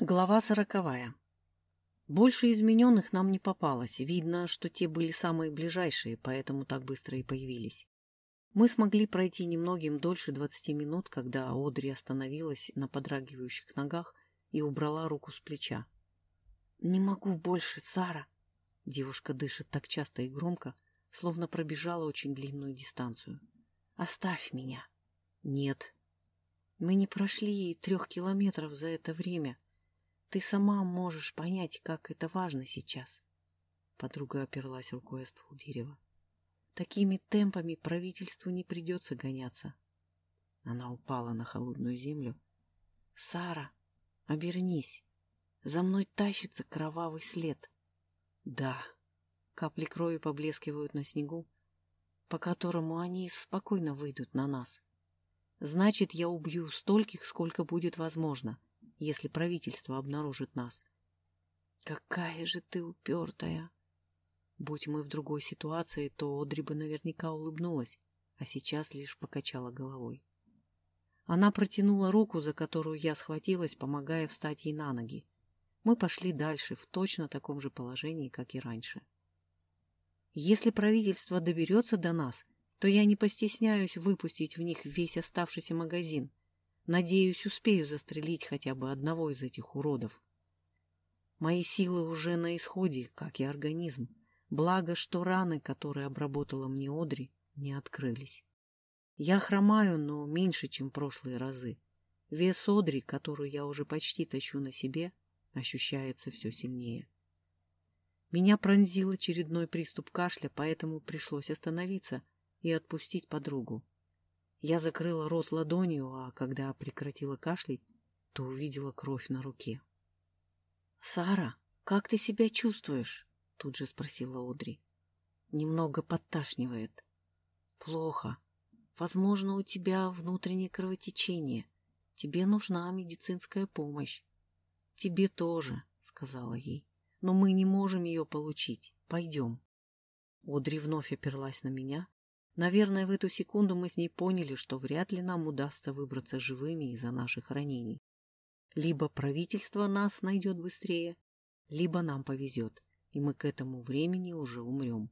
Глава сороковая. Больше измененных нам не попалось. Видно, что те были самые ближайшие, поэтому так быстро и появились. Мы смогли пройти немногим дольше двадцати минут, когда Одри остановилась на подрагивающих ногах и убрала руку с плеча. «Не могу больше, Сара!» Девушка дышит так часто и громко, словно пробежала очень длинную дистанцию. «Оставь меня!» «Нет!» «Мы не прошли трех километров за это время!» Ты сама можешь понять, как это важно сейчас. Подруга оперлась рукой о ствол дерева. Такими темпами правительству не придется гоняться. Она упала на холодную землю. Сара, обернись. За мной тащится кровавый след. Да, капли крови поблескивают на снегу, по которому они спокойно выйдут на нас. Значит, я убью стольких, сколько будет возможно — если правительство обнаружит нас. Какая же ты упертая! Будь мы в другой ситуации, то Одри бы наверняка улыбнулась, а сейчас лишь покачала головой. Она протянула руку, за которую я схватилась, помогая встать ей на ноги. Мы пошли дальше, в точно таком же положении, как и раньше. Если правительство доберется до нас, то я не постесняюсь выпустить в них весь оставшийся магазин. Надеюсь, успею застрелить хотя бы одного из этих уродов. Мои силы уже на исходе, как и организм. Благо, что раны, которые обработала мне Одри, не открылись. Я хромаю, но меньше, чем прошлые разы. Вес Одри, которую я уже почти тащу на себе, ощущается все сильнее. Меня пронзил очередной приступ кашля, поэтому пришлось остановиться и отпустить подругу. Я закрыла рот ладонью, а когда прекратила кашлять, то увидела кровь на руке. — Сара, как ты себя чувствуешь? — тут же спросила Одри. — Немного подташнивает. — Плохо. Возможно, у тебя внутреннее кровотечение. Тебе нужна медицинская помощь. — Тебе тоже, — сказала ей. — Но мы не можем ее получить. Пойдем. Одри вновь оперлась на меня, Наверное, в эту секунду мы с ней поняли, что вряд ли нам удастся выбраться живыми из-за наших ранений. Либо правительство нас найдет быстрее, либо нам повезет, и мы к этому времени уже умрем.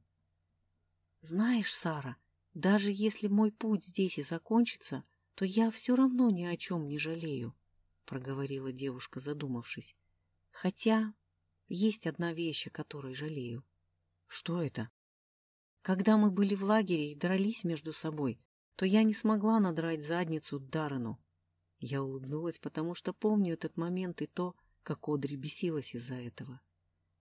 Знаешь, Сара, даже если мой путь здесь и закончится, то я все равно ни о чем не жалею, — проговорила девушка, задумавшись. Хотя есть одна вещь, о которой жалею. Что это? Когда мы были в лагере и дрались между собой, то я не смогла надрать задницу Даррену. Я улыбнулась, потому что помню этот момент и то, как Одри бесилась из-за этого.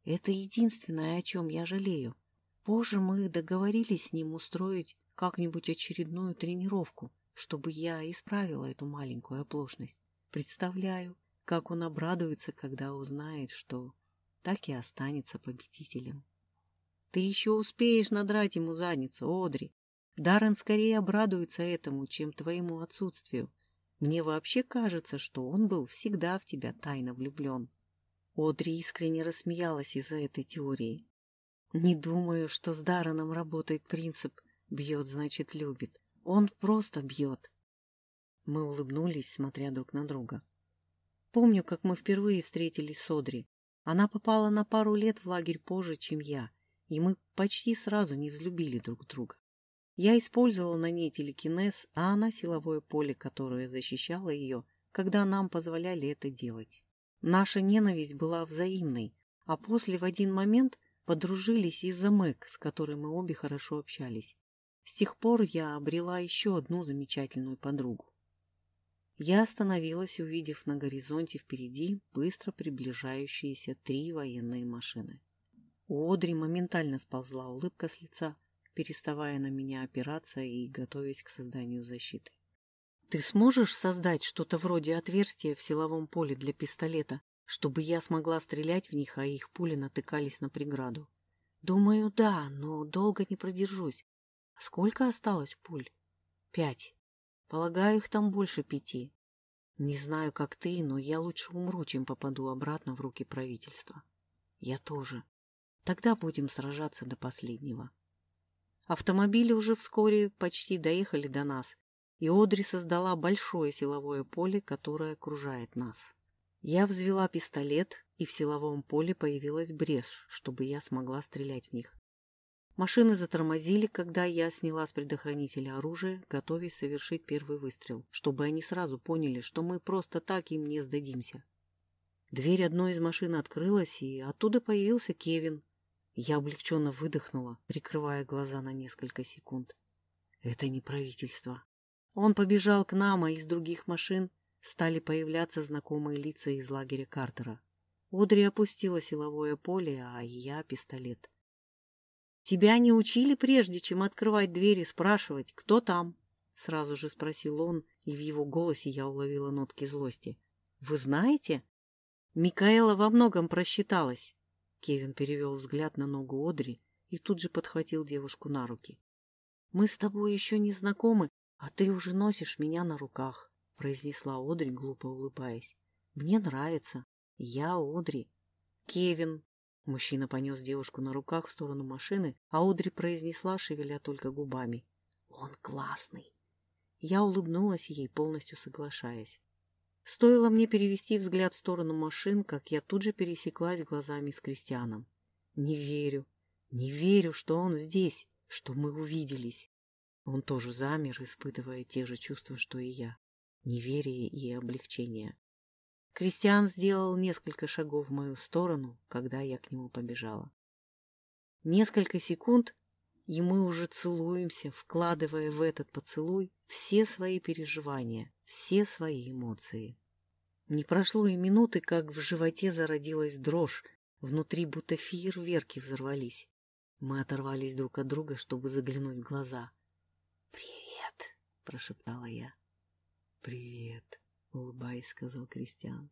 Это единственное, о чем я жалею. Позже мы договорились с ним устроить как-нибудь очередную тренировку, чтобы я исправила эту маленькую оплошность. Представляю, как он обрадуется, когда узнает, что так и останется победителем. Ты еще успеешь надрать ему задницу, Одри. Даррен скорее обрадуется этому, чем твоему отсутствию. Мне вообще кажется, что он был всегда в тебя тайно влюблен. Одри искренне рассмеялась из-за этой теории. Не думаю, что с Дарреном работает принцип «бьет, значит, любит». Он просто бьет. Мы улыбнулись, смотря друг на друга. Помню, как мы впервые встретились с Одри. Она попала на пару лет в лагерь позже, чем я, и мы почти сразу не взлюбили друг друга. Я использовала на ней телекинез, а она силовое поле, которое защищало ее, когда нам позволяли это делать. Наша ненависть была взаимной, а после в один момент подружились из-за Мэг, с которой мы обе хорошо общались. С тех пор я обрела еще одну замечательную подругу. Я остановилась, увидев на горизонте впереди быстро приближающиеся три военные машины. У Одри моментально сползла улыбка с лица, переставая на меня опираться и готовясь к созданию защиты. «Ты сможешь создать что-то вроде отверстия в силовом поле для пистолета, чтобы я смогла стрелять в них, а их пули натыкались на преграду?» «Думаю, да, но долго не продержусь. А сколько осталось пуль?» «Пять. Полагаю, их там больше пяти. Не знаю, как ты, но я лучше умру, чем попаду обратно в руки правительства». «Я тоже», Тогда будем сражаться до последнего. Автомобили уже вскоре почти доехали до нас, и Одри создала большое силовое поле, которое окружает нас. Я взвела пистолет, и в силовом поле появилась брешь, чтобы я смогла стрелять в них. Машины затормозили, когда я сняла с предохранителя оружие, готовясь совершить первый выстрел, чтобы они сразу поняли, что мы просто так им не сдадимся. Дверь одной из машин открылась, и оттуда появился Кевин. Я облегченно выдохнула, прикрывая глаза на несколько секунд. Это не правительство. Он побежал к нам, а из других машин стали появляться знакомые лица из лагеря Картера. Одри опустила силовое поле, а я — пистолет. «Тебя не учили прежде, чем открывать двери, спрашивать, кто там?» Сразу же спросил он, и в его голосе я уловила нотки злости. «Вы знаете?» «Микаэла во многом просчиталась». Кевин перевел взгляд на ногу Одри и тут же подхватил девушку на руки. «Мы с тобой еще не знакомы, а ты уже носишь меня на руках», — произнесла Одри, глупо улыбаясь. «Мне нравится. Я Одри». «Кевин». Мужчина понес девушку на руках в сторону машины, а Одри произнесла, шевеля только губами. «Он классный». Я улыбнулась ей, полностью соглашаясь. Стоило мне перевести взгляд в сторону машин, как я тут же пересеклась глазами с Кристианом. Не верю, не верю, что он здесь, что мы увиделись. Он тоже замер, испытывая те же чувства, что и я. Неверие и облегчение. Кристиан сделал несколько шагов в мою сторону, когда я к нему побежала. Несколько секунд, и мы уже целуемся, вкладывая в этот поцелуй все свои переживания, все свои эмоции. Не прошло и минуты, как в животе зародилась дрожь, внутри будто фейерверки взорвались. Мы оторвались друг от друга, чтобы заглянуть в глаза. «Привет!» — прошептала я. «Привет!» — улыбаясь, сказал Кристиан.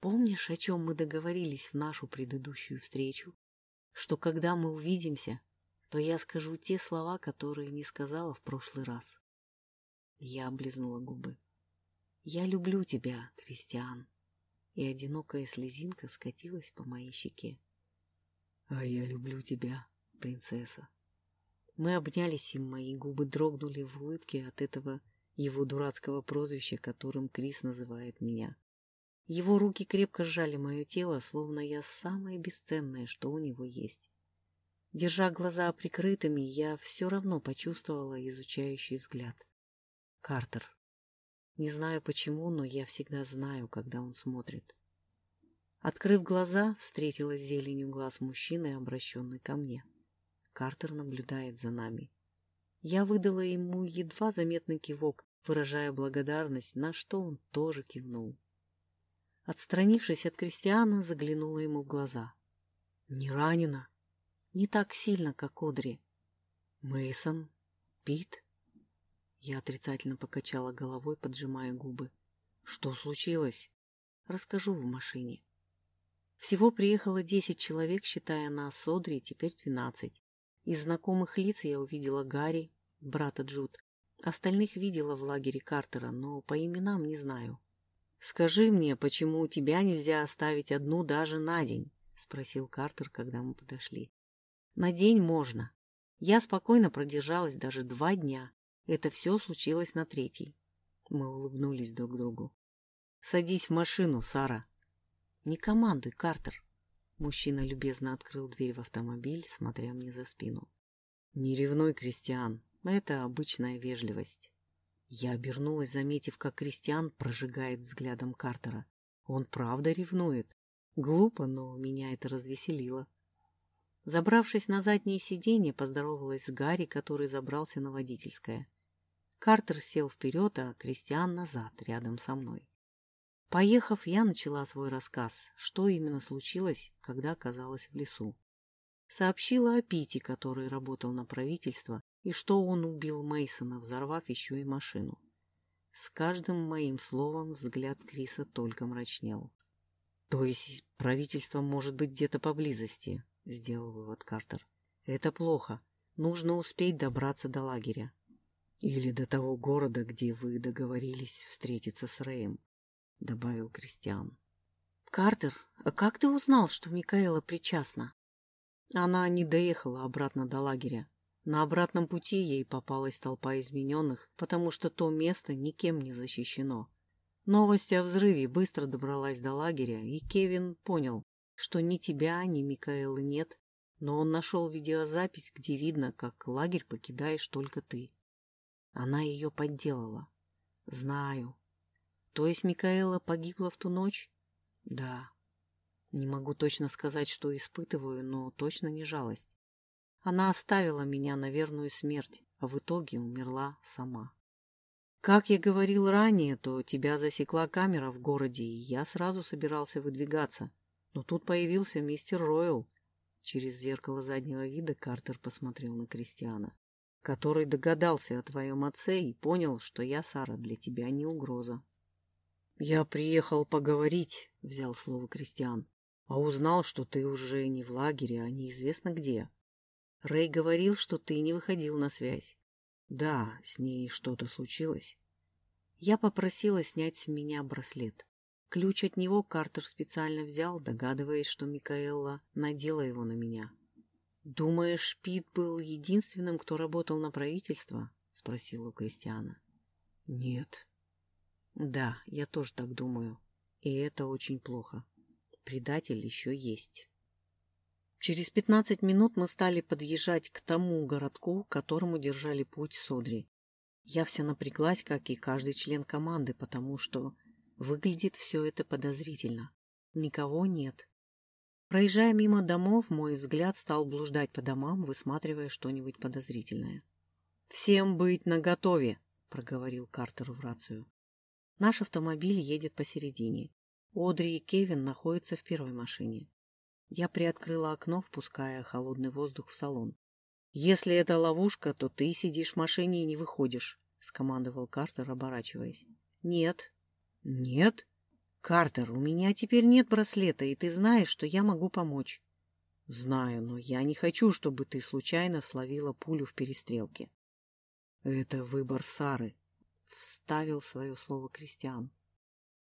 «Помнишь, о чем мы договорились в нашу предыдущую встречу? Что когда мы увидимся, то я скажу те слова, которые не сказала в прошлый раз. Я облизнула губы. «Я люблю тебя, Кристиан!» И одинокая слезинка скатилась по моей щеке. «А я люблю тебя, принцесса!» Мы обнялись, и мои губы дрогнули в улыбке от этого его дурацкого прозвища, которым Крис называет меня. Его руки крепко сжали мое тело, словно я самое бесценное, что у него есть. Держа глаза прикрытыми, я все равно почувствовала изучающий взгляд. Картер. Не знаю почему, но я всегда знаю, когда он смотрит. Открыв глаза, встретилась зеленью глаз мужчины, обращенный ко мне. Картер наблюдает за нами. Я выдала ему едва заметный кивок, выражая благодарность, на что он тоже кивнул. Отстранившись от Кристиана, заглянула ему в глаза. «Не ранена?» Не так сильно, как Одри. Мейсон, Пит? Я отрицательно покачала головой, поджимая губы. Что случилось? Расскажу в машине. Всего приехало десять человек, считая нас с Одри, теперь двенадцать. Из знакомых лиц я увидела Гарри, брата Джуд. Остальных видела в лагере Картера, но по именам не знаю. «Скажи мне, почему у тебя нельзя оставить одну даже на день?» — спросил Картер, когда мы подошли. На день можно. Я спокойно продержалась даже два дня. Это все случилось на третий. Мы улыбнулись друг другу. «Садись в машину, Сара». «Не командуй, Картер». Мужчина любезно открыл дверь в автомобиль, смотря мне за спину. «Не ревнуй, Кристиан. Это обычная вежливость». Я обернулась, заметив, как Кристиан прожигает взглядом Картера. Он правда ревнует. Глупо, но меня это развеселило. Забравшись на заднее сиденье, поздоровалась с Гарри, который забрался на водительское. Картер сел вперед, а Кристиан назад, рядом со мной. Поехав, я начала свой рассказ, что именно случилось, когда оказалась в лесу. Сообщила о Пите, который работал на правительство, и что он убил Мейсона, взорвав еще и машину. С каждым моим словом взгляд Криса только мрачнел. То есть правительство может быть где-то поблизости, — сделал вывод Картер. «Это плохо. Нужно успеть добраться до лагеря. Или до того города, где вы договорились встретиться с Рэем», — добавил Кристиан. «Картер, а как ты узнал, что Микаэла причастна?» Она не доехала обратно до лагеря. На обратном пути ей попалась толпа измененных, потому что то место никем не защищено. Новость о взрыве быстро добралась до лагеря, и Кевин понял, что ни тебя, ни Микаэлы нет, но он нашел видеозапись, где видно, как лагерь покидаешь только ты. Она ее подделала. Знаю. То есть Микаэла погибла в ту ночь? Да. Не могу точно сказать, что испытываю, но точно не жалость. Она оставила меня на верную смерть, а в итоге умерла сама. Как я говорил ранее, то тебя засекла камера в городе, и я сразу собирался выдвигаться. Но тут появился мистер Ройл. Через зеркало заднего вида Картер посмотрел на Кристиана, который догадался о твоем отце и понял, что я, Сара, для тебя не угроза. «Я приехал поговорить», — взял слово Кристиан, «а узнал, что ты уже не в лагере, а неизвестно где. Рэй говорил, что ты не выходил на связь. Да, с ней что-то случилось. Я попросила снять с меня браслет. Ключ от него Картер специально взял, догадываясь, что Микаэлла надела его на меня. «Думаешь, Пит был единственным, кто работал на правительство?» — спросил у Кристиана. «Нет». «Да, я тоже так думаю. И это очень плохо. Предатель еще есть». Через пятнадцать минут мы стали подъезжать к тому городку, которому держали путь Содри. Я вся напряглась, как и каждый член команды, потому что выглядит все это подозрительно. Никого нет. Проезжая мимо домов, мой взгляд стал блуждать по домам, высматривая что-нибудь подозрительное. «Всем быть наготове!» — проговорил Картер в рацию. Наш автомобиль едет посередине. Одри и Кевин находятся в первой машине. Я приоткрыла окно, впуская холодный воздух в салон. «Если это ловушка, то ты сидишь в машине и не выходишь», — скомандовал Картер, оборачиваясь. «Нет». «Нет?» «Картер, у меня теперь нет браслета, и ты знаешь, что я могу помочь». «Знаю, но я не хочу, чтобы ты случайно словила пулю в перестрелке». «Это выбор Сары», — вставил свое слово Кристиан.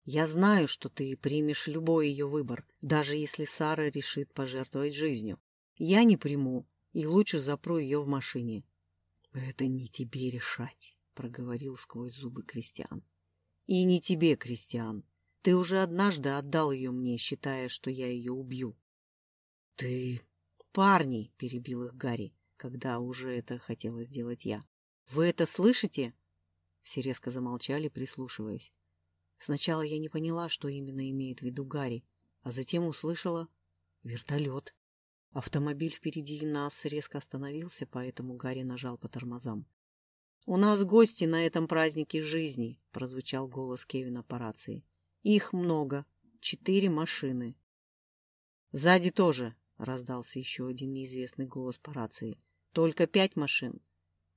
Я знаю, что ты примешь любой ее выбор, даже если Сара решит пожертвовать жизнью. Я не приму и лучше запру ее в машине. — Это не тебе решать, — проговорил сквозь зубы Кристиан. — И не тебе, Кристиан. Ты уже однажды отдал ее мне, считая, что я ее убью. — Ты... — Парни, — перебил их Гарри, когда уже это хотела сделать я. — Вы это слышите? Все резко замолчали, прислушиваясь. Сначала я не поняла, что именно имеет в виду Гарри, а затем услышала вертолет. Автомобиль впереди нас резко остановился, поэтому Гарри нажал по тормозам. «У нас гости на этом празднике жизни», — прозвучал голос Кевина по рации. «Их много. Четыре машины». «Сзади тоже», — раздался еще один неизвестный голос по рации. «Только пять машин».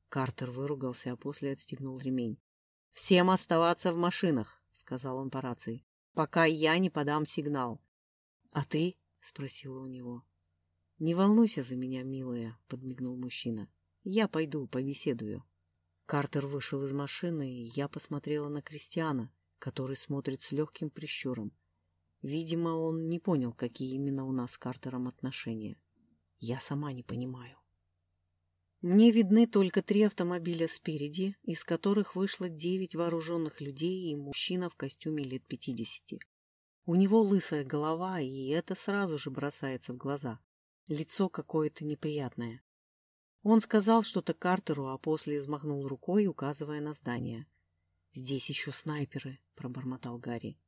Картер выругался, а после отстегнул ремень. «Всем оставаться в машинах», — сказал он по рации, — «пока я не подам сигнал». «А ты?» — спросила у него. «Не волнуйся за меня, милая», — подмигнул мужчина. «Я пойду побеседую». Картер вышел из машины, и я посмотрела на Кристиана, который смотрит с легким прищуром. Видимо, он не понял, какие именно у нас с Картером отношения. Я сама не понимаю. Мне видны только три автомобиля спереди, из которых вышло девять вооруженных людей и мужчина в костюме лет пятидесяти. У него лысая голова, и это сразу же бросается в глаза. Лицо какое-то неприятное. Он сказал что-то Картеру, а после взмахнул рукой, указывая на здание. «Здесь еще снайперы», — пробормотал Гарри.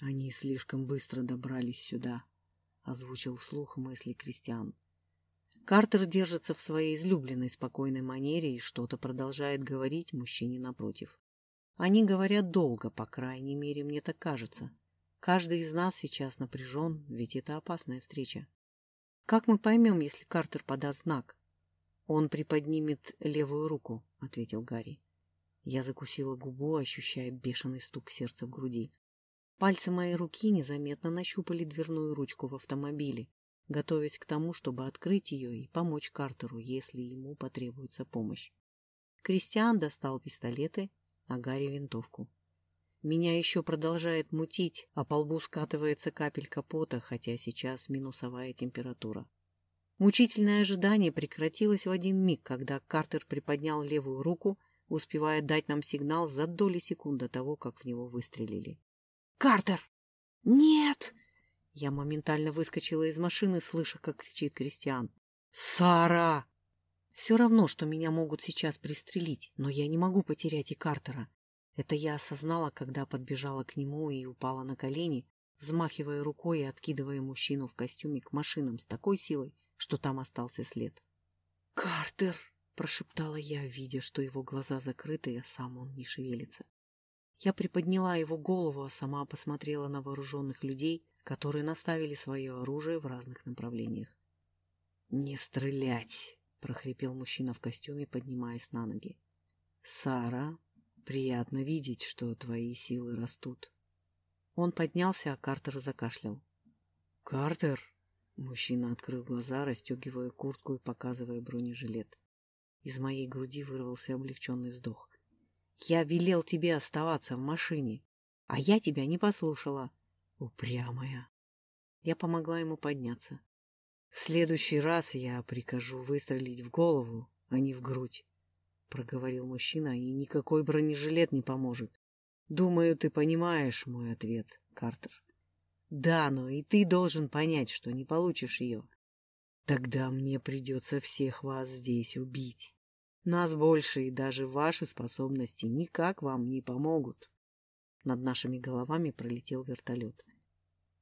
«Они слишком быстро добрались сюда», — озвучил вслух мысли Кристиан. Картер держится в своей излюбленной спокойной манере и что-то продолжает говорить мужчине напротив. Они говорят долго, по крайней мере, мне так кажется. Каждый из нас сейчас напряжен, ведь это опасная встреча. Как мы поймем, если Картер подаст знак? Он приподнимет левую руку, — ответил Гарри. Я закусила губу, ощущая бешеный стук сердца в груди. Пальцы моей руки незаметно нащупали дверную ручку в автомобиле, готовясь к тому, чтобы открыть ее и помочь Картеру, если ему потребуется помощь. Кристиан достал пистолеты, а Гарри винтовку. Меня еще продолжает мутить, а по лбу скатывается капелька пота, хотя сейчас минусовая температура. Мучительное ожидание прекратилось в один миг, когда Картер приподнял левую руку, успевая дать нам сигнал за доли секунд до того, как в него выстрелили. «Картер! Нет!» Я моментально выскочила из машины, слыша, как кричит Кристиан. «Сара!» Все равно, что меня могут сейчас пристрелить, но я не могу потерять и Картера. Это я осознала, когда подбежала к нему и упала на колени, взмахивая рукой и откидывая мужчину в костюме к машинам с такой силой, что там остался след. «Картер!» — прошептала я, видя, что его глаза закрыты, а сам он не шевелится. Я приподняла его голову, а сама посмотрела на вооруженных людей, которые наставили свое оружие в разных направлениях. «Не стрелять!» — прохрипел мужчина в костюме, поднимаясь на ноги. «Сара, приятно видеть, что твои силы растут». Он поднялся, а Картер закашлял. «Картер!» — мужчина открыл глаза, расстегивая куртку и показывая бронежилет. Из моей груди вырвался облегченный вздох. «Я велел тебе оставаться в машине, а я тебя не послушала. Упрямая!» Я помогла ему подняться. «В следующий раз я прикажу выстрелить в голову, а не в грудь», — проговорил мужчина, — «и никакой бронежилет не поможет. Думаю, ты понимаешь мой ответ, Картер. Да, но и ты должен понять, что не получишь ее. Тогда мне придется всех вас здесь убить. Нас больше, и даже ваши способности никак вам не помогут. Над нашими головами пролетел вертолет.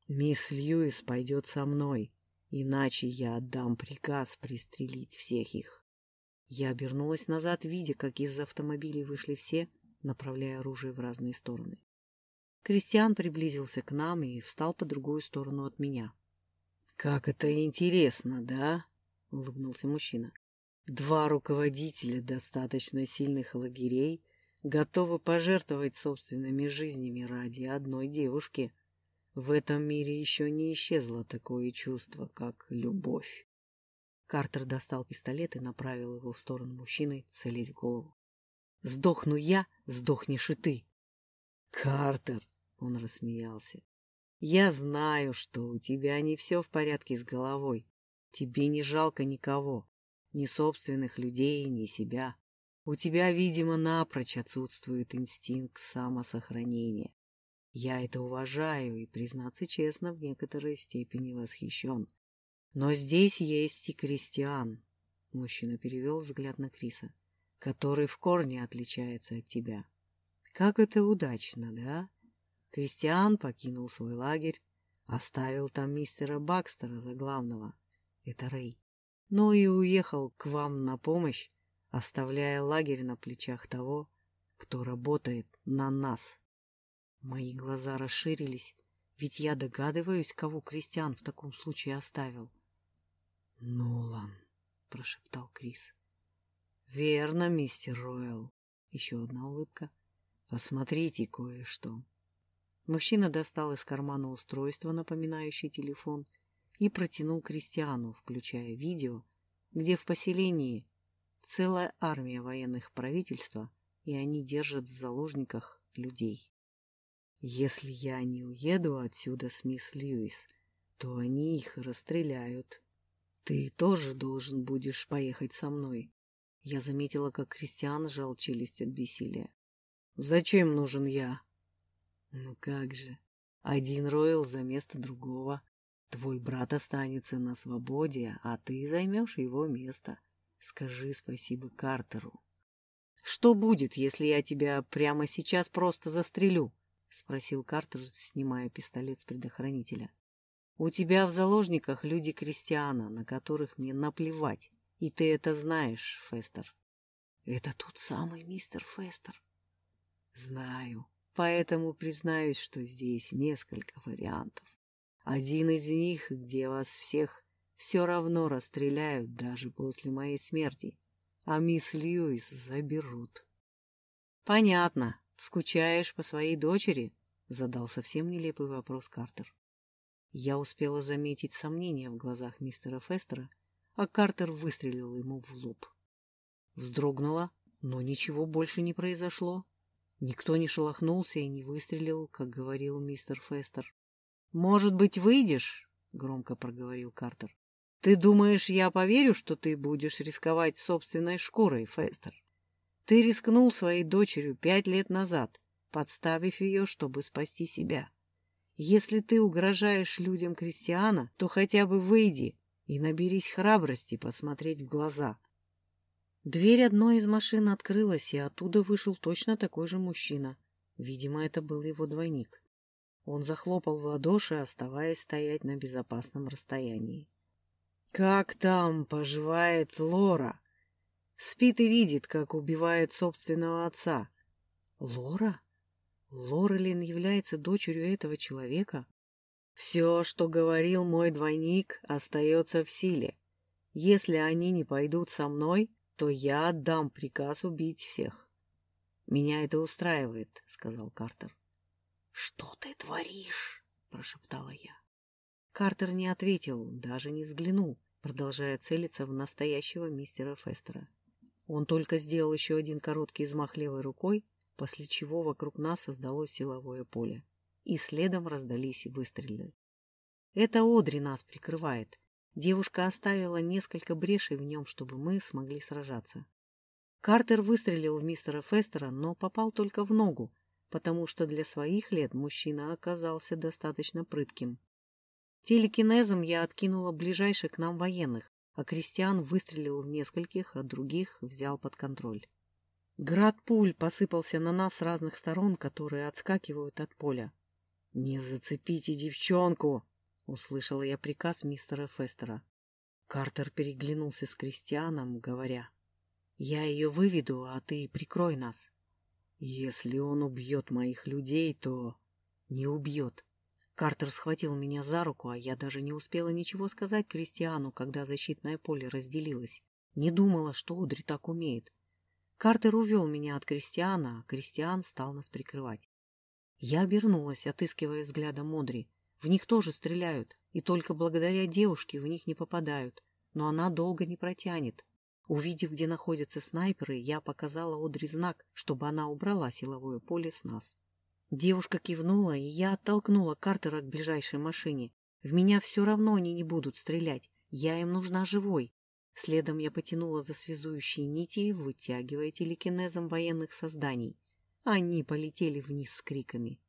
Мисс Льюис пойдет со мной, иначе я отдам приказ пристрелить всех их. Я обернулась назад, видя, как из автомобилей вышли все, направляя оружие в разные стороны. Кристиан приблизился к нам и встал по другую сторону от меня. — Как это интересно, да? — улыбнулся мужчина. — Два руководителя достаточно сильных лагерей готовы пожертвовать собственными жизнями ради одной девушки. В этом мире еще не исчезло такое чувство, как любовь. Картер достал пистолет и направил его в сторону мужчины, целясь в голову. Сдохну я, сдохнешь и ты. Картер, он рассмеялся. Я знаю, что у тебя не все в порядке с головой. Тебе не жалко никого, ни собственных людей, ни себя. У тебя, видимо, напрочь отсутствует инстинкт самосохранения. Я это уважаю и, признаться честно, в некоторой степени восхищен. Но здесь есть и крестьян. Мужчина перевел взгляд на Криса который в корне отличается от тебя. Как это удачно, да? Кристиан покинул свой лагерь, оставил там мистера Бакстера за главного, это Рэй, но и уехал к вам на помощь, оставляя лагерь на плечах того, кто работает на нас. Мои глаза расширились, ведь я догадываюсь, кого Кристиан в таком случае оставил. — Нолан, — прошептал Крис. Верно, мистер Ройл. Еще одна улыбка. Посмотрите кое-что. Мужчина достал из кармана устройство, напоминающее телефон, и протянул Кристиану, включая видео, где в поселении целая армия военных правительства, и они держат в заложниках людей. Если я не уеду отсюда с мисс Льюис, то они их расстреляют. Ты тоже должен будешь поехать со мной. Я заметила, как Кристиан сжал челюсть от бессилия. «Зачем нужен я?» «Ну как же, один Ройл за место другого. Твой брат останется на свободе, а ты займешь его место. Скажи спасибо Картеру». «Что будет, если я тебя прямо сейчас просто застрелю?» — спросил Картер, снимая пистолет с предохранителя. «У тебя в заложниках люди Кристиана, на которых мне наплевать. И ты это знаешь, Фестер. Это тот самый мистер Фестер. Знаю. Поэтому признаюсь, что здесь несколько вариантов. Один из них, где вас всех все равно расстреляют даже после моей смерти, а мисс Льюис заберут. Понятно. Скучаешь по своей дочери? Задал совсем нелепый вопрос Картер. Я успела заметить сомнения в глазах мистера Фестера, а Картер выстрелил ему в лоб. Вздрогнула, но ничего больше не произошло. Никто не шелохнулся и не выстрелил, как говорил мистер Фестер. «Может быть, выйдешь?» — громко проговорил Картер. «Ты думаешь, я поверю, что ты будешь рисковать собственной шкурой, Фестер? Ты рискнул своей дочерью пять лет назад, подставив ее, чтобы спасти себя. Если ты угрожаешь людям крестьяна, то хотя бы выйди и наберись храбрости посмотреть в глаза. Дверь одной из машин открылась, и оттуда вышел точно такой же мужчина. Видимо, это был его двойник. Он захлопал в ладоши, оставаясь стоять на безопасном расстоянии. «Как там поживает Лора?» Спит и видит, как убивает собственного отца. «Лора? Лорелин является дочерью этого человека?» «Все, что говорил мой двойник, остается в силе. Если они не пойдут со мной, то я отдам приказ убить всех». «Меня это устраивает», — сказал Картер. «Что ты творишь?» — прошептала я. Картер не ответил, даже не взглянул, продолжая целиться в настоящего мистера Фестера. Он только сделал еще один короткий взмах левой рукой, после чего вокруг нас создалось силовое поле, и следом раздались выстрелы. Это Одри нас прикрывает. Девушка оставила несколько брешей в нем, чтобы мы смогли сражаться. Картер выстрелил в мистера Фестера, но попал только в ногу, потому что для своих лет мужчина оказался достаточно прытким. Телекинезом я откинула ближайших к нам военных, а Кристиан выстрелил в нескольких, а других взял под контроль. Град пуль посыпался на нас с разных сторон, которые отскакивают от поля. «Не зацепите девчонку!» — услышала я приказ мистера Фестера. Картер переглянулся с Кристианом, говоря, «Я ее выведу, а ты прикрой нас». Если он убьет моих людей, то... Не убьет. Картер схватил меня за руку, а я даже не успела ничего сказать Кристиану, когда защитное поле разделилось. Не думала, что Одри так умеет. Картер увел меня от Кристиана, а Кристиан стал нас прикрывать. Я обернулась, отыскивая взглядом Одри. В них тоже стреляют, и только благодаря девушке в них не попадают. Но она долго не протянет. Увидев, где находятся снайперы, я показала Одри знак, чтобы она убрала силовое поле с нас. Девушка кивнула, и я оттолкнула Картера к ближайшей машине. В меня все равно они не будут стрелять. Я им нужна живой. Следом я потянула за связующие нити, вытягивая телекинезом военных созданий. Они полетели вниз с криками.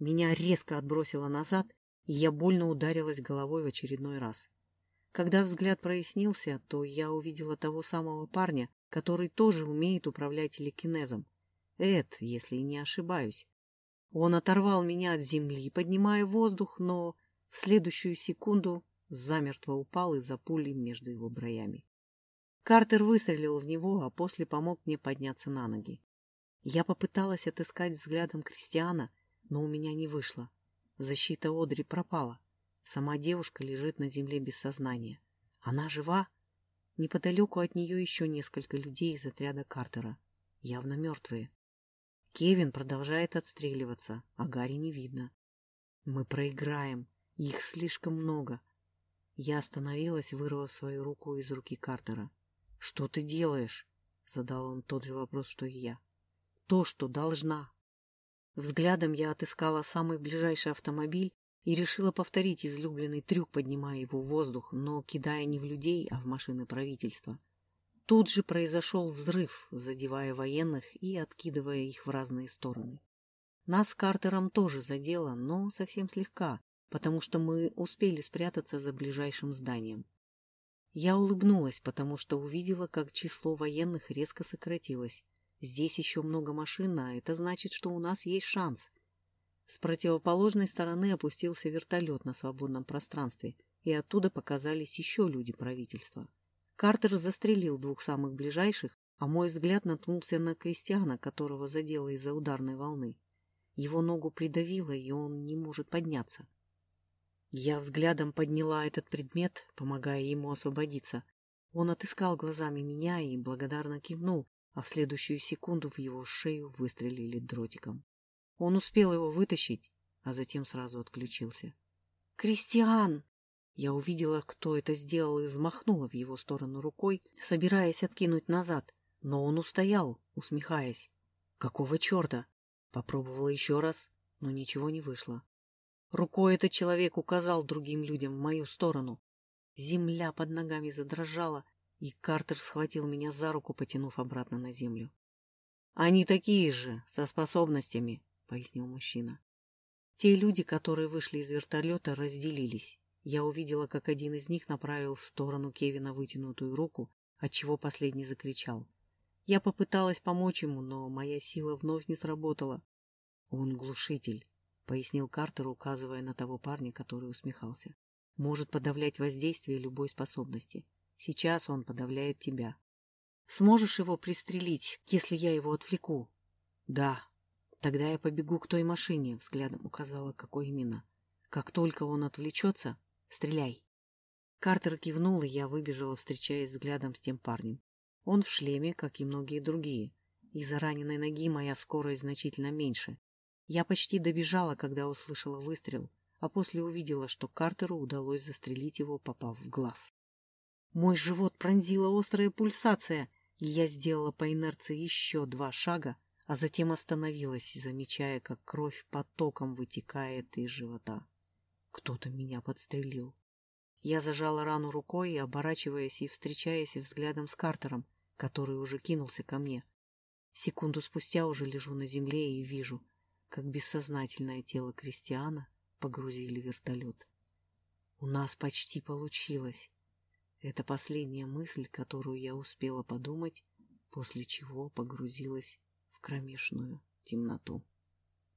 Меня резко отбросило назад, я больно ударилась головой в очередной раз. Когда взгляд прояснился, то я увидела того самого парня, который тоже умеет управлять телекинезом. Эд, если не ошибаюсь. Он оторвал меня от земли, поднимая воздух, но в следующую секунду замертво упал из-за пули между его броями. Картер выстрелил в него, а после помог мне подняться на ноги. Я попыталась отыскать взглядом Кристиана, но у меня не вышло. Защита Одри пропала. Сама девушка лежит на земле без сознания. Она жива? Неподалеку от нее еще несколько людей из отряда Картера. Явно мертвые. Кевин продолжает отстреливаться, а Гарри не видно. Мы проиграем. Их слишком много. Я остановилась, вырвав свою руку из руки Картера. «Что ты делаешь?» — задал он тот же вопрос, что и я. «То, что должна». Взглядом я отыскала самый ближайший автомобиль и решила повторить излюбленный трюк, поднимая его в воздух, но кидая не в людей, а в машины правительства. Тут же произошел взрыв, задевая военных и откидывая их в разные стороны. Нас Картером тоже задело, но совсем слегка, потому что мы успели спрятаться за ближайшим зданием. Я улыбнулась, потому что увидела, как число военных резко сократилось. Здесь еще много машин, а это значит, что у нас есть шанс — с противоположной стороны опустился вертолет на свободном пространстве, и оттуда показались еще люди правительства. Картер застрелил двух самых ближайших, а мой взгляд наткнулся на крестьяна, которого задело из-за ударной волны. Его ногу придавило, и он не может подняться. Я взглядом подняла этот предмет, помогая ему освободиться. Он отыскал глазами меня и благодарно кивнул, а в следующую секунду в его шею выстрелили дротиком. Он успел его вытащить, а затем сразу отключился. «Кристиан!» Я увидела, кто это сделал, и взмахнула в его сторону рукой, собираясь откинуть назад. Но он устоял, усмехаясь. «Какого черта?» Попробовала еще раз, но ничего не вышло. Рукой этот человек указал другим людям в мою сторону. Земля под ногами задрожала, и Картер схватил меня за руку, потянув обратно на землю. Они такие же, со способностями, пояснил мужчина. Те люди, которые вышли из вертолета, разделились. Я увидела, как один из них направил в сторону Кевина вытянутую руку, отчего последний закричал. Я попыталась помочь ему, но моя сила вновь не сработала. Он глушитель, пояснил Картер, указывая на того парня, который усмехался. Может подавлять воздействие любой способности. Сейчас он подавляет тебя. Сможешь его пристрелить, если я его отвлеку? Да. Тогда я побегу к той машине, взглядом указала, какой именно. Как только он отвлечется, стреляй. Картер кивнул, и я выбежала, встречаясь взглядом с тем парнем. Он в шлеме, как и многие другие. Из-за раненой ноги моя скорость значительно меньше. Я почти добежала, когда услышала выстрел, а после увидела, что Картеру удалось застрелить его, попав в глаз. Мой живот пронзила острая пульсация, и я сделала по инерции еще два шага, а затем остановилась, замечая, как кровь потоком вытекает из живота. Кто-то меня подстрелил. Я зажала рану рукой, оборачиваясь и встречаясь взглядом с Картером, который уже кинулся ко мне. Секунду спустя уже лежу на земле и вижу, как бессознательное тело Кристиана погрузили в вертолет. У нас почти получилось. Это последняя мысль, которую я успела подумать, после чего погрузилась в кромешную темноту.